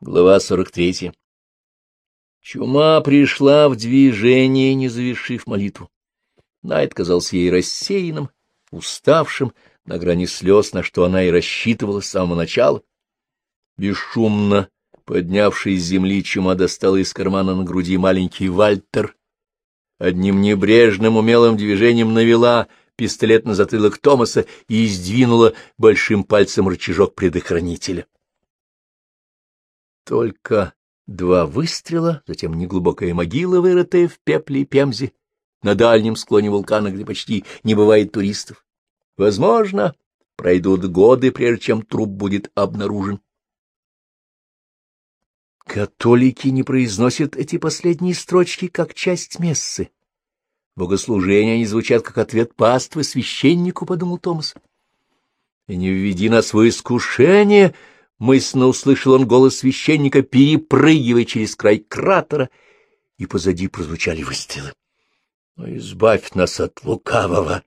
Глава 43. Чума пришла в движение, не завершив молитву. Найт казался ей рассеянным, уставшим, на грани слез, на что она и рассчитывала с самого начала. Бесшумно поднявшись с земли, чума достала из кармана на груди маленький вальтер. Одним небрежным умелым движением навела пистолет на затылок Томаса и сдвинула большим пальцем рычажок предохранителя. Только два выстрела, затем неглубокая могила, вырытая в пепле и пемзе, на дальнем склоне вулкана, где почти не бывает туристов. Возможно, пройдут годы, прежде чем труп будет обнаружен. Католики не произносят эти последние строчки как часть мессы. Богослужения они звучат как ответ паствы священнику, — подумал Томас. И не введи нас в искушение, — Мысленно услышал он голос священника, перепрыгивая через край кратера, и позади прозвучали выстрелы. «Ну, — Избавь нас от лукавого!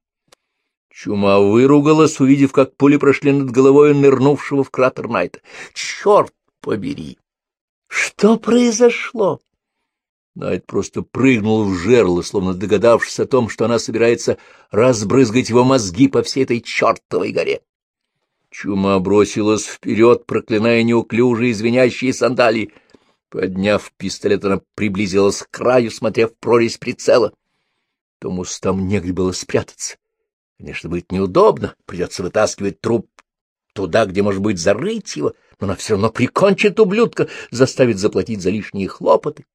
Чума выругалась, увидев, как пули прошли над головой нырнувшего в кратер Найта. — Черт побери! Что произошло? Найт просто прыгнул в жерло, словно догадавшись о том, что она собирается разбрызгать его мозги по всей этой чертовой горе. Чума бросилась вперед, проклиная неуклюжие звенящие сандалии. Подняв пистолет, она приблизилась к краю, смотря в прорезь прицела. Томус там негде было спрятаться. Конечно, будет неудобно, придется вытаскивать труп туда, где, может быть, зарыть его, но она все равно прикончит ублюдка, заставит заплатить за лишние хлопоты.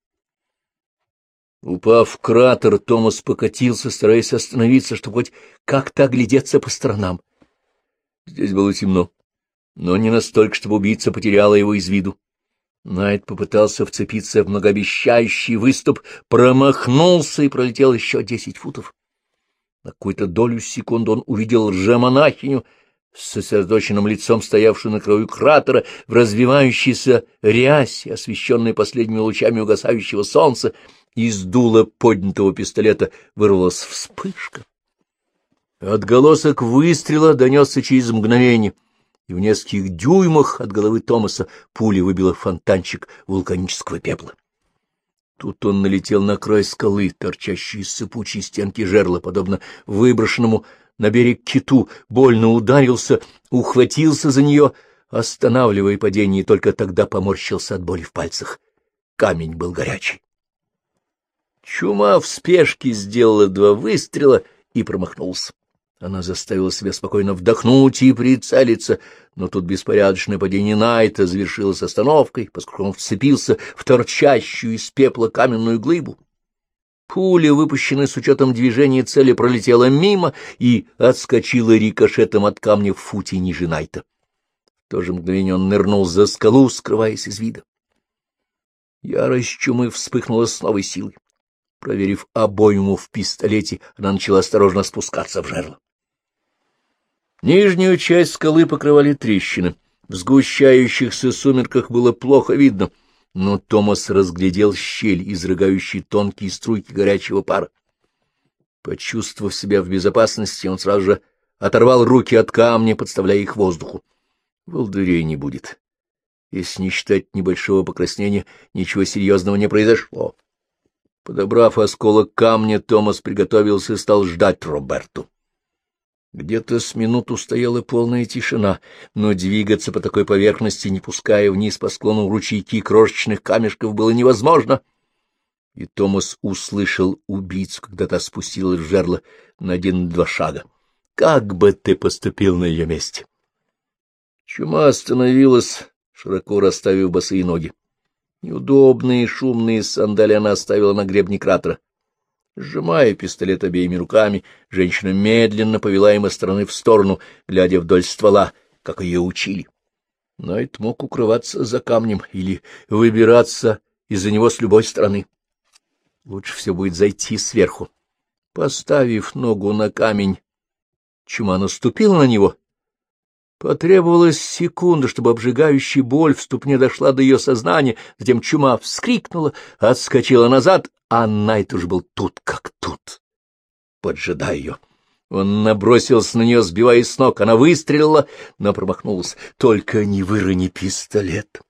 Упав в кратер, Томас покатился, стараясь остановиться, чтобы хоть как-то оглядеться по сторонам. Здесь было темно, но не настолько, чтобы убийца потеряла его из виду. Найт попытался вцепиться в многообещающий выступ, промахнулся и пролетел еще десять футов. На какую-то долю секунды он увидел лжемонахиню с сосредоточенным лицом, стоявшую на краю кратера, в развивающейся рясе, освещенной последними лучами угасающего солнца, из дула поднятого пистолета вырвалась вспышка. Отголосок выстрела донесся через мгновение, и в нескольких дюймах от головы Томаса пуля выбила фонтанчик вулканического пепла. Тут он налетел на край скалы, торчащей из сыпучей стенки жерла, подобно выброшенному на берег киту, больно ударился, ухватился за нее, останавливая падение, и только тогда поморщился от боли в пальцах. Камень был горячий. Чума в спешке сделала два выстрела и промахнулся. Она заставила себя спокойно вдохнуть и прицелиться, но тут беспорядочное падение Найта завершилось остановкой, поскольку он вцепился в торчащую из пепла каменную глыбу. Пуля, выпущенная с учетом движения цели, пролетела мимо и отскочила рикошетом от камня в футе ниже Найта. В то же мгновение он нырнул за скалу, скрываясь из вида. Ярость чумы вспыхнула с новой силой. Проверив обойму в пистолете, она начала осторожно спускаться в жерло. Нижнюю часть скалы покрывали трещины. В сгущающихся сумерках было плохо видно, но Томас разглядел щель, изрыгающий тонкие струйки горячего пара. Почувствовав себя в безопасности, он сразу же оторвал руки от камня, подставляя их воздуху. Волдырей не будет. Если не считать небольшого покраснения, ничего серьезного не произошло. Подобрав осколок камня, Томас приготовился и стал ждать Роберту. Где-то с минуту стояла полная тишина, но двигаться по такой поверхности, не пуская вниз по склону ручейки крошечных камешков, было невозможно. И Томас услышал убийцу, когда та спустилась в жерло на один-два шага. Как бы ты поступил на ее месте? Чума остановилась, широко расставив босые ноги. Неудобные шумные сандали она оставила на гребне кратера. Сжимая пистолет обеими руками, женщина медленно повела им из стороны в сторону, глядя вдоль ствола, как ее учили. Найт мог укрываться за камнем или выбираться из-за него с любой стороны. Лучше все будет зайти сверху. Поставив ногу на камень, чума наступила на него. Потребовалась секунда, чтобы обжигающая боль в ступне дошла до ее сознания, затем чума вскрикнула, отскочила назад, а Найт уж был тут как тут, поджидая ее. Он набросился на нее, сбивая с ног. Она выстрелила, но промахнулась. Только не вырони пистолет.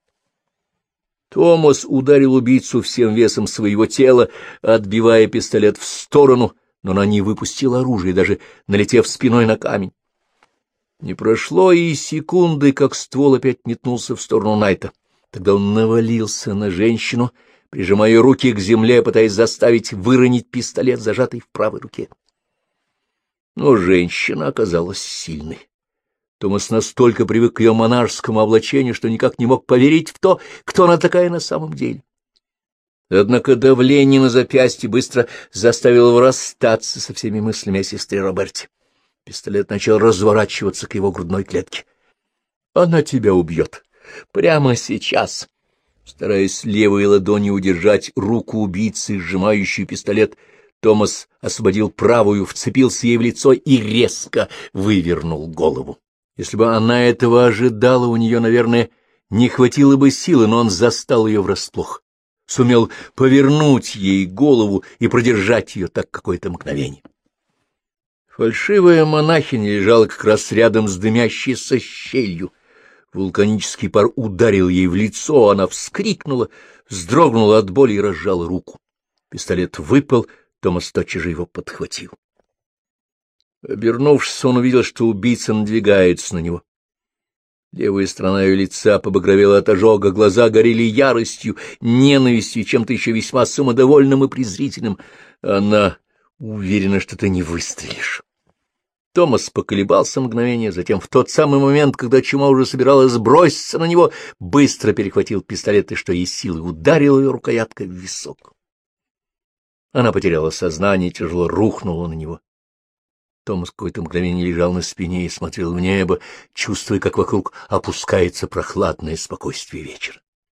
Томас ударил убийцу всем весом своего тела, отбивая пистолет в сторону, но она не выпустила оружие, даже налетев спиной на камень. Не прошло и секунды, как ствол опять метнулся в сторону Найта. Тогда он навалился на женщину, прижимая руки к земле, пытаясь заставить выронить пистолет, зажатый в правой руке. Но женщина оказалась сильной. Томас настолько привык к ее монашескому облачению, что никак не мог поверить в то, кто она такая на самом деле. Однако давление на запястье быстро заставило его расстаться со всеми мыслями о сестре Роберте. Пистолет начал разворачиваться к его грудной клетке. «Она тебя убьет. Прямо сейчас!» Стараясь левой ладонью удержать руку убийцы, сжимающую пистолет, Томас освободил правую, вцепился ей в лицо и резко вывернул голову. Если бы она этого ожидала, у нее, наверное, не хватило бы силы, но он застал ее врасплох, сумел повернуть ей голову и продержать ее так какое-то мгновение. Фальшивая монахиня лежала как раз рядом с дымящейся щелью. Вулканический пар ударил ей в лицо, она вскрикнула, вздрогнула от боли и разжала руку. Пистолет выпал, Томас тотчас же его подхватил. Обернувшись, он увидел, что убийца надвигается на него. Левая сторона ее лица побагровела от ожога, глаза горели яростью, ненавистью, чем-то еще весьма самодовольным и презрительным. Она уверена, что ты не выстрелишь. Томас поколебался мгновение, затем в тот самый момент, когда чума уже собиралась сброситься на него, быстро перехватил пистолет и, что есть силы, ударил ее рукояткой в висок. Она потеряла сознание, тяжело рухнула на него. Томас какое-то мгновение лежал на спине и смотрел в небо, чувствуя, как вокруг опускается прохладное спокойствие вечера.